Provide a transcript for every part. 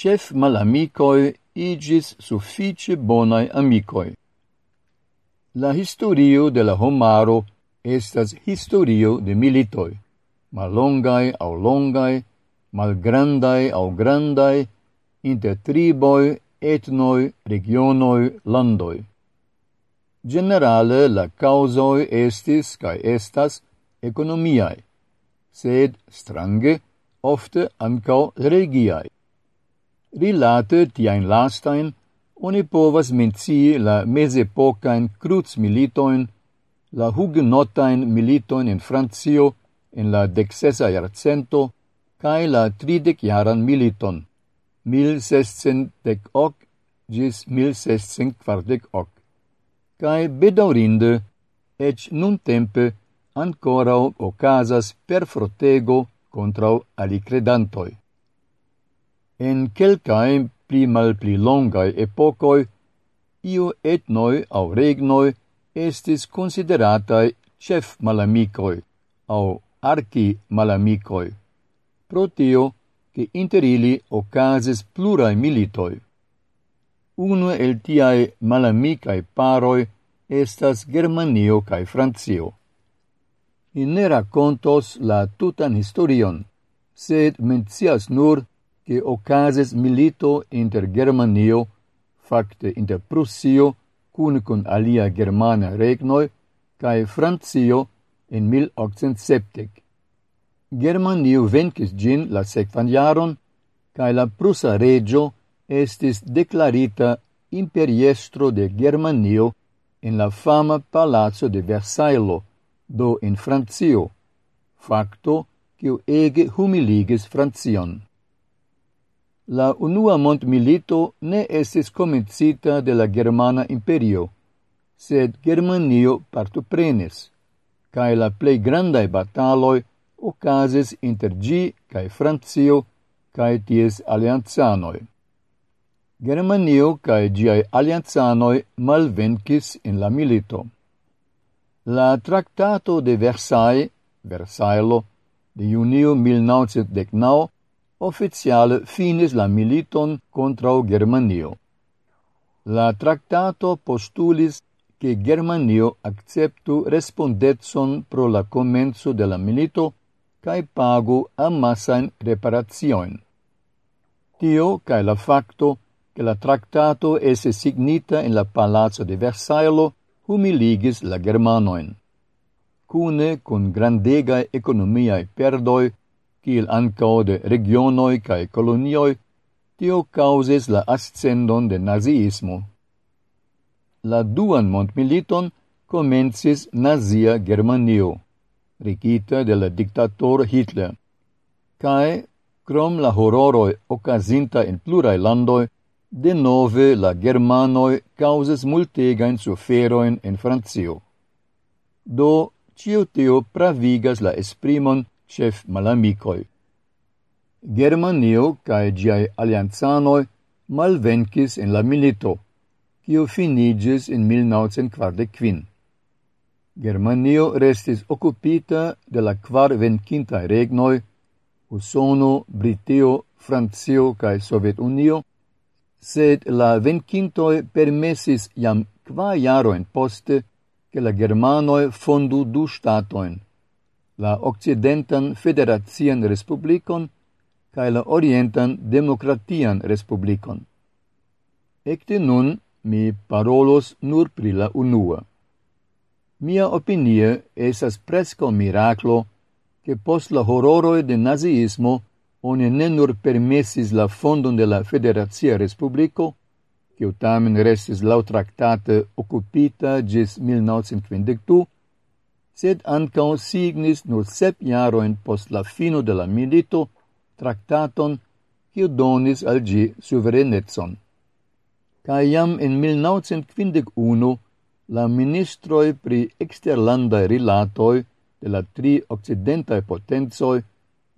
chef malamicoi igis suffice bonai amicoi. La historio de la homaro estas historio de militoi, malongai au longai, malgrandai au grandai, inter triboi, etnoi, regionoi, landoi. Generale la causoi estis cae estas economiae, sed strange ofte ancao regiae. Rilate tiaen lastain, oni povas mencii la mesepocaen cruz militoin, la hugenotain militoin in Francio en la dexesa iarcento, cae la tridec-iaran militon, 1618 gis 1648. cae bedaurinde, ec nun tempe, ancorau ocasas per frotego contrau alicredantoi en quelcae pli mal pli longae epocoi, iu etnoi au regnoi estis consideratai chef malamicoi, au archi malamicoi, pro tio che inter ili ocasis plurae militoi. Uno el tiae malamicae paroi estas Germanio cae Francio. In ne racontos la tutan historion, sed mencias nur che ocases milito inter Germanio, facte inter Prussio, cun con alia Germana regnoi, cae Francio in 1870. Germanio vencis gin la secvan jaron, cae la Prusa regio estis declarita imperiestro de Germanio in la fama palazzo de Versailles, do in Francio, facto quiu ege humiligis Francion la unua montmilito ne estis comencita de la Germana Imperio, sed Germanio partoprenis, cae la plei grandai bataloi ocasis inter gi cae Francio cae ties alianzanoi. Germanio cae giai alianzanoi malvencis in la milito. La Tractato de Versailles, Versaillo, de junio 1919, oficiale finis la militon contra Germanio. La tractato postulis che Germanio acceptu respondetson pro la comenzo de la milito cae pagu amassain reparazioin. Tio cae la facto che la tractato esse signita in la palazzo de Versailles humiligis la Germanoin. Cune con grandegae economiae perdoi kiel ancao de regionoi cae colonioi, tio causes la ascendon de nazismo. La duan montmiliton comencis nazia Germanio, regita de la dictator Hitler, cae, crom la horroroi ocasinta in plurae landoi, de nove la Germanoi causes multegain suferoin in Francio. Do, cio teo pravigas la esprimon chef malamicoi. Germanio cae giai alianzanoi malvencis in la milito, cio finigis in 1945. Germanio restis occupita de la quar vencintae regnoi, Usono, Britio, Francio cae Sovetunio, sed la vencintoi permessis jam qua jaroin poste che la Germanoi fondu du statoin, la Occidentan Federacian Respublikon kaj la Orientan Demokratian Respublikon. Ekde nun mi parolos nur pri la unua. Mia opinie esas presco miraclo che post la horroroi de naziismo oni ne nur permessis la fondon de la Federazia Respublico, che tamen restis lau tractate occupita gis 1952, sed ancao signis nur sep jaroin post la fino de la milito tractaton kiu donis al gi suverenetson. Ca iam in 1951 la ministroi pri exterlandae rilatoi de la tri occidentae potenzoi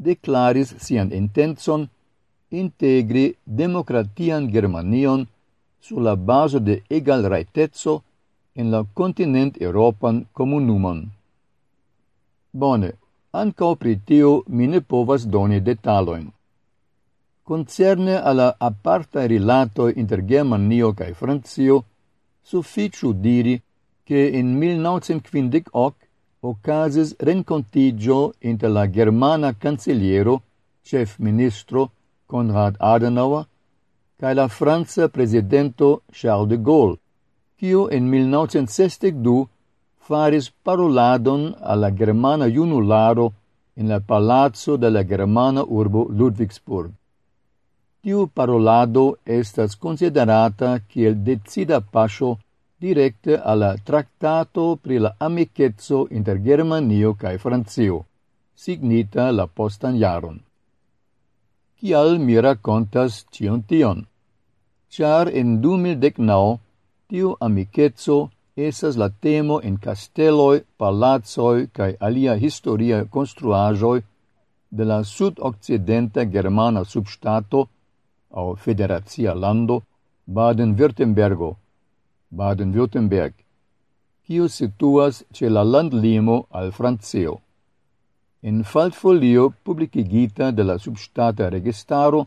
declaris sian intenson integri democratian Germanion su la bazo de egal raitezzo in la continent Europan comunumon. Bone, anca pri tiu mi ne povas doni detaloin. Concerne alla aparta rilato inter Germanio cae Francio, sufficiu diri che in 1958 ocases rencontigio inter la germana cancelliero, chef ministro Konrad Adenauer, cae la Franza presidento Charles de Gaulle, quio in 1962 faris paroladon alla germana junularo in la palazzo della germana urbo Ludwigsburg. Tiu parolado estas considerata kiel decida pascio directe alla tractato pri la amicetso inter Germanio cae Francio, signita la postan jaron. Cial mi racontas cion tion? Char in 2019 tiu amicetso esas la temo en casteloi, palazzoi cae alia historia construajoi de la sud-occidenta germana substato au federazia lando Baden-Württembergo, Baden-Württemberg, kiu situas ce la landlimo al Francio. In faltfolio publicigita de la substata registaro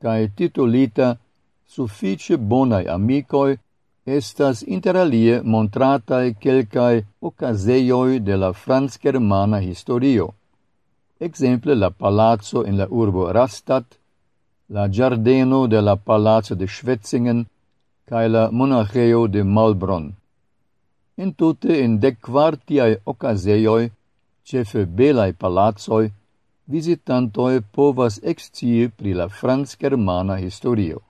cae titolita suffice bonai amicoi estas interalie montratae quelcae ocaseioi de la franz-germana historio. Exemple la palazzo in la urbo Rastatt, la giardeno de la palazzo de Schwetzingen cae la monacheo de Malbronn. In tutte in dec quartiae ocaseioi, cefe belae palazzoi, visitantoi povas excii pri la franz-germana historio.